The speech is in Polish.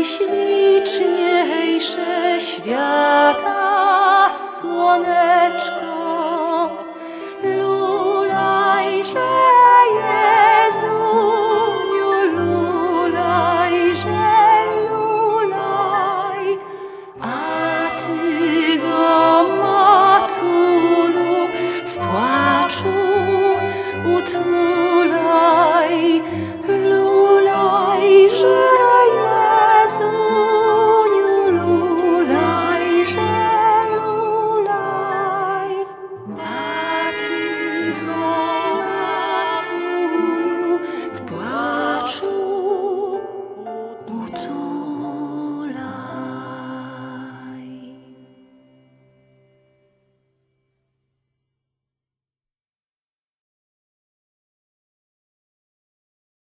najśliczniejsze świata.